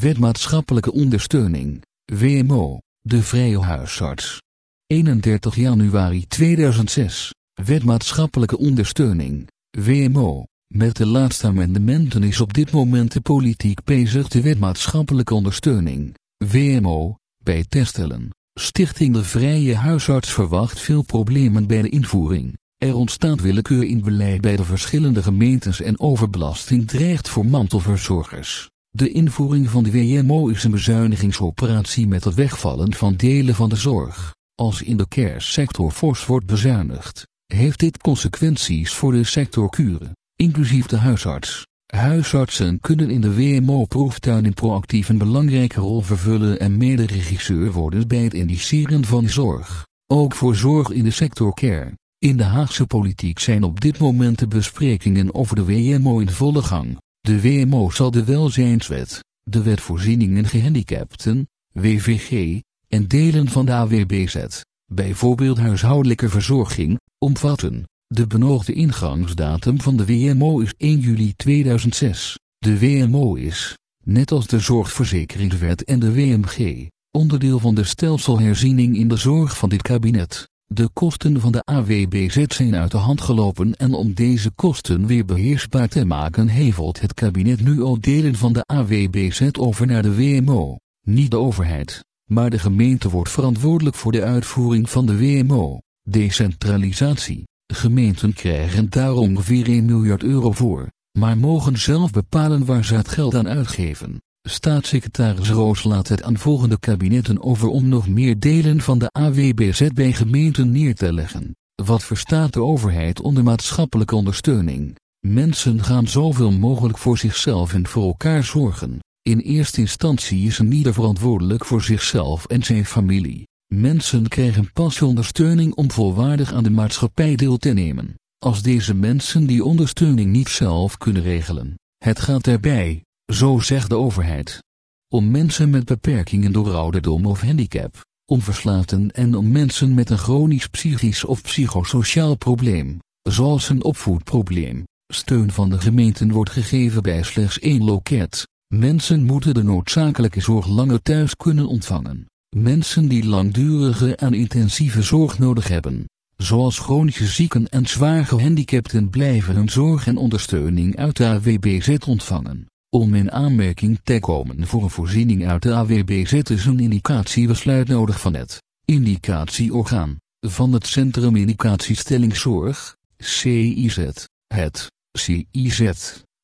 Wet maatschappelijke ondersteuning, WMO, de vrije huisarts. 31 januari 2006, Wet maatschappelijke ondersteuning, WMO. Met de laatste amendementen is op dit moment de politiek bezig de wet maatschappelijke ondersteuning, WMO, bij te stellen. Stichting De Vrije Huisarts verwacht veel problemen bij de invoering. Er ontstaat willekeur in beleid bij de verschillende gemeentes en overbelasting dreigt voor mantelverzorgers. De invoering van de WMO is een bezuinigingsoperatie met het wegvallen van delen van de zorg. Als in de care-sector fors wordt bezuinigd, heeft dit consequenties voor de sector kuren, inclusief de huisarts. Huisartsen kunnen in de WMO-proeftuin in proactief een belangrijke rol vervullen en mederegisseur worden bij het indiceren van zorg. Ook voor zorg in de sector care. In de Haagse politiek zijn op dit moment de besprekingen over de WMO in volle gang. De WMO zal de welzijnswet, de wet voorzieningen gehandicapten, WVG, en delen van de AWBZ, bijvoorbeeld huishoudelijke verzorging, omvatten. De benoogde ingangsdatum van de WMO is 1 juli 2006. De WMO is, net als de Zorgverzekeringswet en de WMG, onderdeel van de stelselherziening in de zorg van dit kabinet. De kosten van de AWBZ zijn uit de hand gelopen en om deze kosten weer beheersbaar te maken hevelt het kabinet nu al delen van de AWBZ over naar de WMO. Niet de overheid, maar de gemeente wordt verantwoordelijk voor de uitvoering van de WMO. Decentralisatie. Gemeenten krijgen daar ongeveer 1 miljard euro voor, maar mogen zelf bepalen waar ze het geld aan uitgeven. Staatssecretaris Roos laat het aan volgende kabinetten over om nog meer delen van de AWBZ bij gemeenten neer te leggen. Wat verstaat de overheid onder maatschappelijke ondersteuning? Mensen gaan zoveel mogelijk voor zichzelf en voor elkaar zorgen. In eerste instantie is een ieder verantwoordelijk voor zichzelf en zijn familie. Mensen krijgen pas ondersteuning om volwaardig aan de maatschappij deel te nemen. Als deze mensen die ondersteuning niet zelf kunnen regelen. Het gaat erbij, zo zegt de overheid. Om mensen met beperkingen door ouderdom of handicap, om verslaafden en om mensen met een chronisch psychisch of psychosociaal probleem, zoals een opvoedprobleem. Steun van de gemeenten wordt gegeven bij slechts één loket. Mensen moeten de noodzakelijke zorg langer thuis kunnen ontvangen. Mensen die langdurige en intensieve zorg nodig hebben, zoals chronische zieken en zwaar gehandicapten blijven hun zorg en ondersteuning uit de AWBZ ontvangen. Om in aanmerking te komen voor een voorziening uit de AWBZ is een indicatiebesluit nodig van het indicatieorgaan van het Centrum Indicatiestellingszorg, CIZ. Het CIZ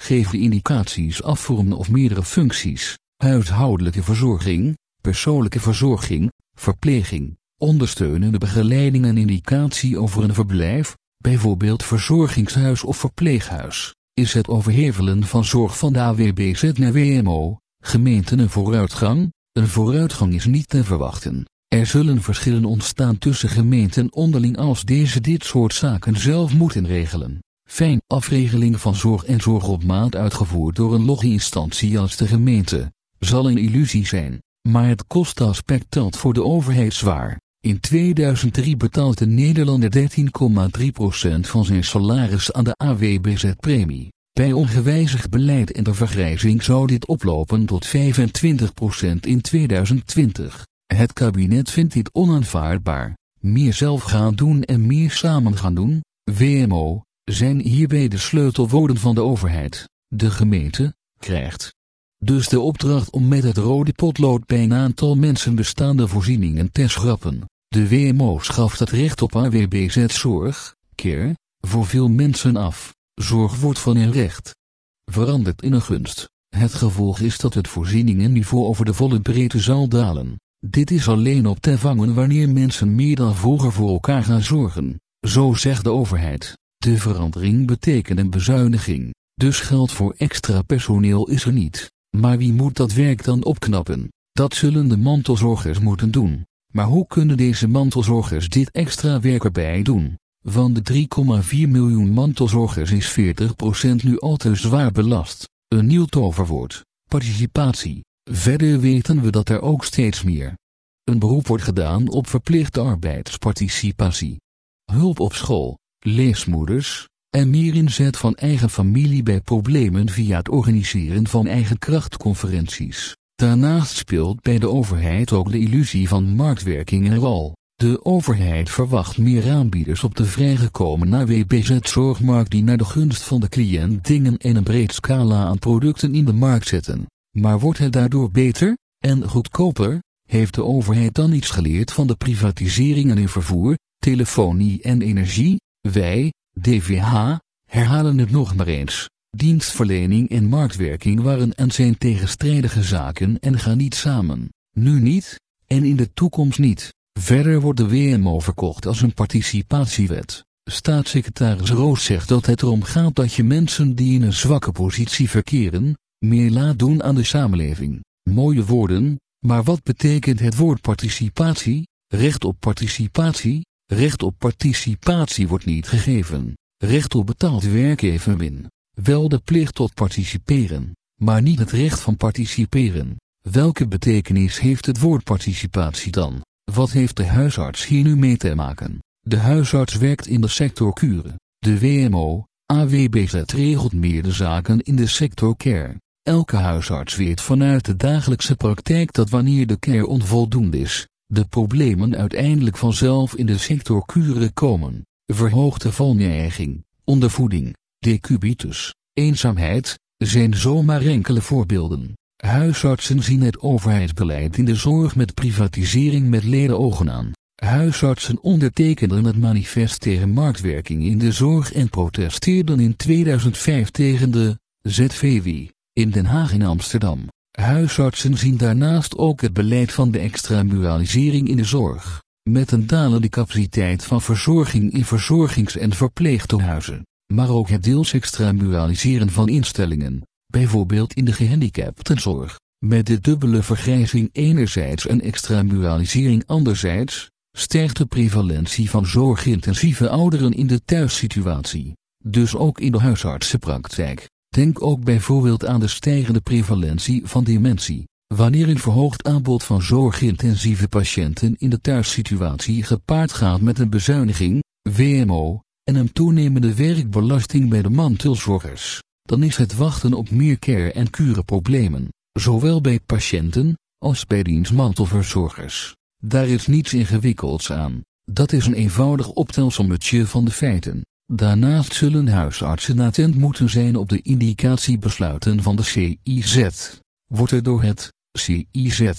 geeft de indicaties af voor een of meerdere functies, huishoudelijke verzorging, persoonlijke verzorging, verpleging, ondersteunende begeleiding en indicatie over een verblijf, bijvoorbeeld verzorgingshuis of verpleeghuis is het overhevelen van zorg van de AWBZ naar WMO, gemeenten een vooruitgang? Een vooruitgang is niet te verwachten. Er zullen verschillen ontstaan tussen gemeenten onderling als deze dit soort zaken zelf moeten regelen. Fijn afregeling van zorg en zorg op maat uitgevoerd door een loginstantie als de gemeente, zal een illusie zijn, maar het kostenaspect telt voor de overheid zwaar. In 2003 betaalt de Nederlander 13,3% van zijn salaris aan de AWBZ-premie. Bij ongewijzigd beleid en de vergrijzing zou dit oplopen tot 25% in 2020. Het kabinet vindt dit onaanvaardbaar. Meer zelf gaan doen en meer samen gaan doen, WMO, zijn hierbij de sleutelwoorden van de overheid. De gemeente krijgt dus de opdracht om met het rode potlood bij een aantal mensen bestaande voorzieningen te schrappen. De WMO schaft het recht op AWBZ-zorg, keer, voor veel mensen af. Zorg wordt van een recht veranderd in een gunst. Het gevolg is dat het voorzieningenniveau over de volle breedte zal dalen. Dit is alleen op te vangen wanneer mensen meer dan vroeger voor elkaar gaan zorgen. Zo zegt de overheid. De verandering betekent een bezuiniging. Dus geld voor extra personeel is er niet. Maar wie moet dat werk dan opknappen? Dat zullen de mantelzorgers moeten doen. Maar hoe kunnen deze mantelzorgers dit extra werk erbij doen? Van de 3,4 miljoen mantelzorgers is 40% nu al te zwaar belast. Een nieuw toverwoord, participatie. Verder weten we dat er ook steeds meer een beroep wordt gedaan op verplichte arbeidsparticipatie. Hulp op school, leesmoeders, en meer inzet van eigen familie bij problemen via het organiseren van eigen krachtconferenties. Daarnaast speelt bij de overheid ook de illusie van marktwerking een rol. De overheid verwacht meer aanbieders op de vrijgekomen AWBZ-zorgmarkt die naar de gunst van de cliënt dingen en een breed scala aan producten in de markt zetten. Maar wordt het daardoor beter en goedkoper? Heeft de overheid dan iets geleerd van de privatiseringen in vervoer, telefonie en energie? Wij, DVH, herhalen het nog maar eens. Dienstverlening en marktwerking waren en zijn tegenstrijdige zaken en gaan niet samen. Nu niet, en in de toekomst niet. Verder wordt de WMO verkocht als een participatiewet. Staatssecretaris Roos zegt dat het erom gaat dat je mensen die in een zwakke positie verkeren, meer laat doen aan de samenleving. Mooie woorden, maar wat betekent het woord participatie? Recht op participatie? Recht op participatie wordt niet gegeven. Recht op betaald werk evenmin. Wel de plicht tot participeren, maar niet het recht van participeren. Welke betekenis heeft het woord participatie dan? Wat heeft de huisarts hier nu mee te maken? De huisarts werkt in de sector kuren. De WMO, AWBZ regelt meer de zaken in de sector care. Elke huisarts weet vanuit de dagelijkse praktijk dat wanneer de care onvoldoende is, de problemen uiteindelijk vanzelf in de sector kuren komen. Verhoogde valneiging, ondervoeding, decubitus, eenzaamheid, zijn zomaar enkele voorbeelden. Huisartsen zien het overheidsbeleid in de zorg met privatisering met leden ogen aan. Huisartsen ondertekenden het manifest tegen marktwerking in de zorg en protesteerden in 2005 tegen de ZVW in Den Haag en Amsterdam. Huisartsen zien daarnaast ook het beleid van de extramuralisering in de zorg, met een dalende capaciteit van verzorging in verzorgings- en verpleegtehuizen, maar ook het deels extramuraliseren van instellingen, bijvoorbeeld in de gehandicaptenzorg, met de dubbele vergrijzing enerzijds en extramuralisering anderzijds, stijgt de prevalentie van zorgintensieve ouderen in de thuissituatie, dus ook in de huisartsenpraktijk. Denk ook bijvoorbeeld aan de stijgende prevalentie van dementie. Wanneer een verhoogd aanbod van zorgintensieve patiënten in de thuissituatie gepaard gaat met een bezuiniging, WMO, en een toenemende werkbelasting bij de mantelzorgers, dan is het wachten op meer care- en kurenproblemen, zowel bij patiënten als bij dienstmantelverzorgers. Daar is niets ingewikkelds aan. Dat is een eenvoudig optelsommetje van de feiten. Daarnaast zullen huisartsen attent moeten zijn op de indicatiebesluiten van de CIZ. Wordt er door het CIZ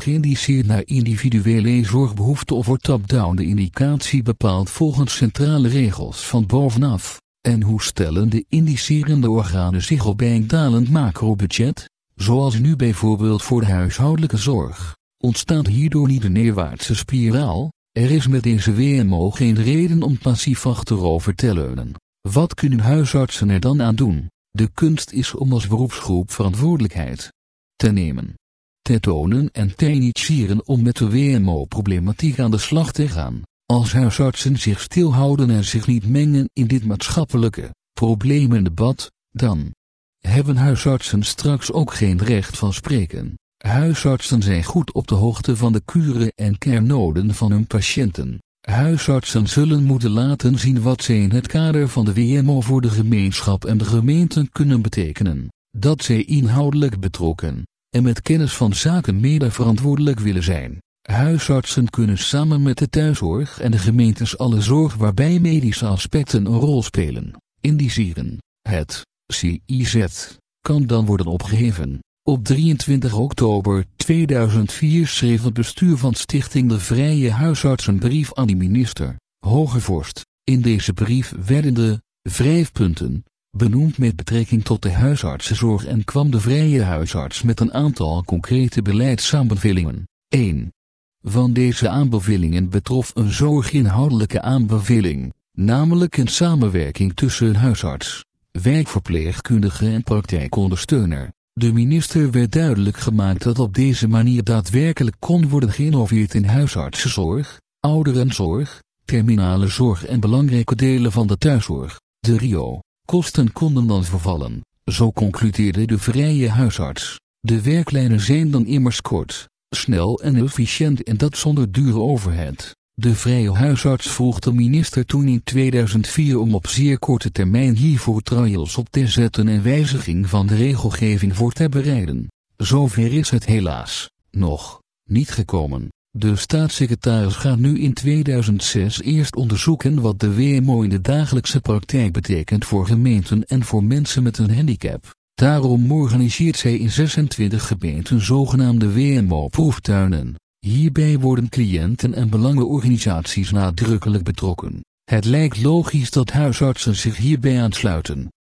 geïndiceerd naar individuele zorgbehoeften of wordt top-down de indicatie bepaald volgens centrale regels van bovenaf? En hoe stellen de indicerende organen zich op een dalend macrobudget? Zoals nu bijvoorbeeld voor de huishoudelijke zorg, ontstaat hierdoor niet een neerwaartse spiraal, er is met deze WMO geen reden om passief achterover te leunen. Wat kunnen huisartsen er dan aan doen? De kunst is om als beroepsgroep verantwoordelijkheid te nemen, te tonen en te initiëren om met de WMO-problematiek aan de slag te gaan. Als huisartsen zich stilhouden en zich niet mengen in dit maatschappelijke problemendebat, dan hebben huisartsen straks ook geen recht van spreken. Huisartsen zijn goed op de hoogte van de kuren en kernnoden van hun patiënten. Huisartsen zullen moeten laten zien wat zij in het kader van de WMO voor de gemeenschap en de gemeenten kunnen betekenen. Dat zij inhoudelijk betrokken en met kennis van zaken mede verantwoordelijk willen zijn. Huisartsen kunnen samen met de thuiszorg en de gemeentes alle zorg waarbij medische aspecten een rol spelen, indiceren. Het CIZ kan dan worden opgeheven. Op 23 oktober 2004 schreef het bestuur van Stichting De Vrije Huisarts een brief aan de minister, Hogevorst. In deze brief werden de vijf punten benoemd met betrekking tot de huisartsenzorg en kwam de vrije huisarts met een aantal concrete beleidsaanbevelingen. 1. Van deze aanbevelingen betrof een zorginhoudelijke aanbeveling, namelijk een samenwerking tussen huisarts, werkverpleegkundige en praktijkondersteuner. De minister werd duidelijk gemaakt dat op deze manier daadwerkelijk kon worden geïnnoveerd in huisartsenzorg, ouderenzorg, terminale zorg en belangrijke delen van de thuiszorg. De RIO, kosten konden dan vervallen, zo concludeerde de vrije huisarts. De werklijnen zijn dan immers kort, snel en efficiënt en dat zonder dure overheid. De vrije huisarts vroeg de minister toen in 2004 om op zeer korte termijn hiervoor trials op te zetten en wijziging van de regelgeving voor te bereiden. Zover is het helaas nog niet gekomen. De staatssecretaris gaat nu in 2006 eerst onderzoeken wat de WMO in de dagelijkse praktijk betekent voor gemeenten en voor mensen met een handicap. Daarom organiseert zij in 26 gemeenten zogenaamde WMO-proeftuinen. Hierbij worden cliënten en belangenorganisaties nadrukkelijk betrokken. Het lijkt logisch dat huisartsen zich hierbij aansluiten.